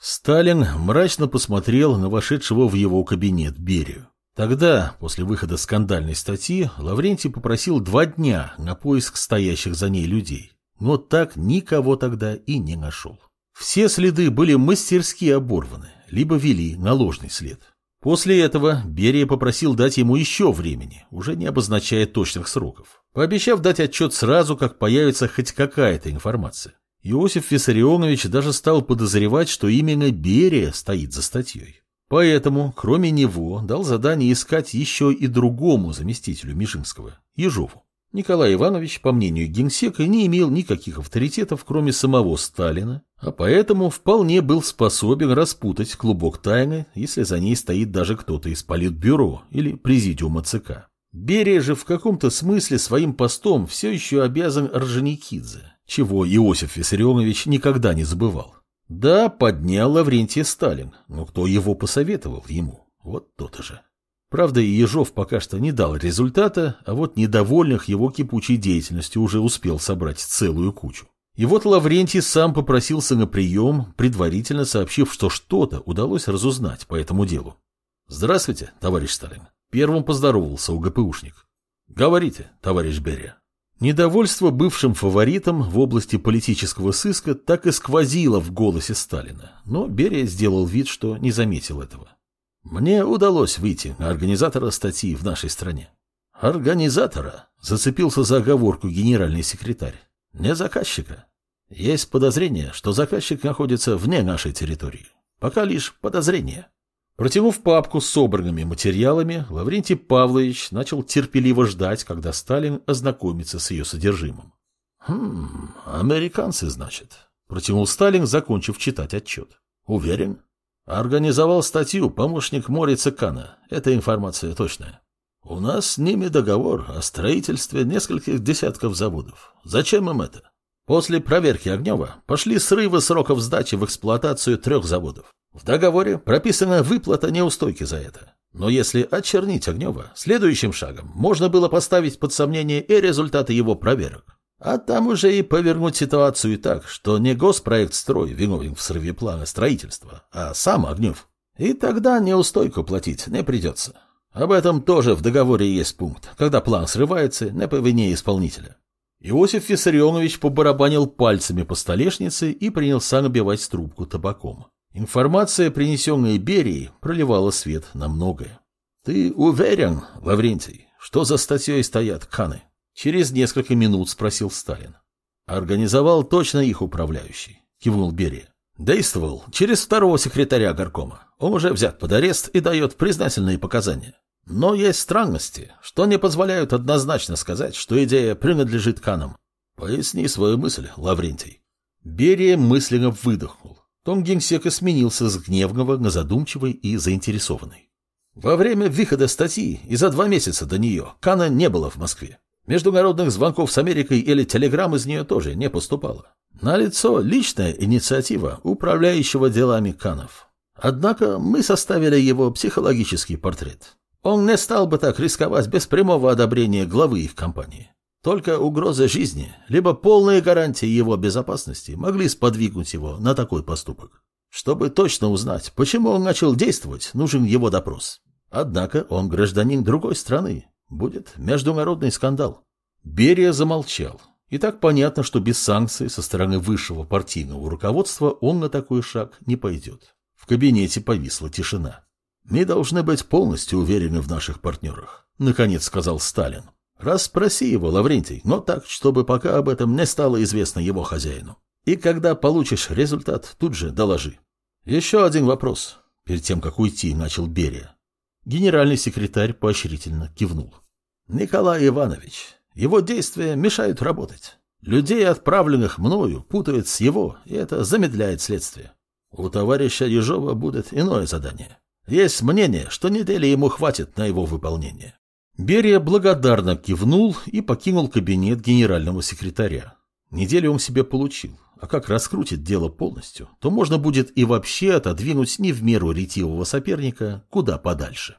Сталин мрачно посмотрел на вошедшего в его кабинет Берию. Тогда, после выхода скандальной статьи, Лаврентий попросил два дня на поиск стоящих за ней людей. Но так никого тогда и не нашел. Все следы были мастерски оборваны, либо вели на ложный след. После этого Берия попросил дать ему еще времени, уже не обозначая точных сроков, пообещав дать отчет сразу, как появится хоть какая-то информация. Иосиф Виссарионович даже стал подозревать, что именно Берия стоит за статьей. Поэтому, кроме него, дал задание искать еще и другому заместителю Мишинского, Ежову. Николай Иванович, по мнению генсека, не имел никаких авторитетов, кроме самого Сталина, а поэтому вполне был способен распутать клубок тайны, если за ней стоит даже кто-то из политбюро или президиума ЦК. Берия же в каком-то смысле своим постом все еще обязан Орджоникидзе, чего Иосиф Виссарионович никогда не забывал. Да, поднял Лаврентия Сталин, но кто его посоветовал ему? Вот то-то же. Правда, Ежов пока что не дал результата, а вот недовольных его кипучей деятельностью уже успел собрать целую кучу. И вот Лаврентий сам попросился на прием, предварительно сообщив, что что-то удалось разузнать по этому делу. «Здравствуйте, товарищ Сталин». Первым поздоровался УГПУшник. «Говорите, товарищ Берия». Недовольство бывшим фаворитом в области политического сыска так и сквозило в голосе Сталина, но Берия сделал вид, что не заметил этого. Мне удалось выйти на организатора статьи в нашей стране. Организатора зацепился за оговорку генеральный секретарь. Не заказчика. Есть подозрение, что заказчик находится вне нашей территории. Пока лишь подозрение. Протянув папку с собранными материалами, Лаврентий Павлович начал терпеливо ждать, когда Сталин ознакомится с ее содержимым. «Хм, американцы, значит», — протянул Сталин, закончив читать отчет. «Уверен?» Организовал статью помощник Морица Кана. Эта информация точная. У нас с ними договор о строительстве нескольких десятков заводов. Зачем им это? После проверки Огнева пошли срывы сроков сдачи в эксплуатацию трех заводов. В договоре прописана выплата неустойки за это. Но если очернить Огнева, следующим шагом можно было поставить под сомнение и результаты его проверок. А там уже и повернуть ситуацию так, что не госпроект строй виновен в срыве плана строительства, а сам Огнев. И тогда неустойку платить не придется. Об этом тоже в договоре есть пункт, когда план срывается не по исполнителя. Иосиф Виссарионович побарабанил пальцами по столешнице и принялся набивать трубку табаком. Информация, принесенная Берией, проливала свет на многое. «Ты уверен, Лаврентий, что за статьей стоят каны?» Через несколько минут спросил Сталин. Организовал точно их управляющий, кивнул Берия. Действовал через второго секретаря горкома. Он уже взят под арест и дает признательные показания. Но есть странности, что не позволяют однозначно сказать, что идея принадлежит Канам. Поясни свою мысль, Лаврентий. Берия мысленно выдохнул. Тон генсека сменился с гневного на задумчивый и заинтересованный. Во время выхода статьи и за два месяца до нее Кана не было в Москве. Международных звонков с Америкой или телеграмм из нее тоже не поступало. Налицо личная инициатива управляющего делами Канов. Однако мы составили его психологический портрет. Он не стал бы так рисковать без прямого одобрения главы их компании. Только угроза жизни, либо полные гарантии его безопасности могли сподвигнуть его на такой поступок. Чтобы точно узнать, почему он начал действовать, нужен его допрос. Однако он гражданин другой страны, Будет международный скандал. Берия замолчал. И так понятно, что без санкций со стороны высшего партийного руководства он на такой шаг не пойдет. В кабинете повисла тишина. «Мы должны быть полностью уверены в наших партнерах», — наконец сказал Сталин. «Расспроси его, Лаврентий, но так, чтобы пока об этом не стало известно его хозяину. И когда получишь результат, тут же доложи». «Еще один вопрос», — перед тем, как уйти, начал Берия. Генеральный секретарь поощрительно кивнул. Николай Иванович, его действия мешают работать. Людей, отправленных мною, путают с его, и это замедляет следствие. У товарища Ежова будет иное задание. Есть мнение, что недели ему хватит на его выполнение. Берия благодарно кивнул и покинул кабинет генерального секретаря. Неделю он себе получил, а как раскрутит дело полностью, то можно будет и вообще отодвинуть не в меру ретивого соперника куда подальше.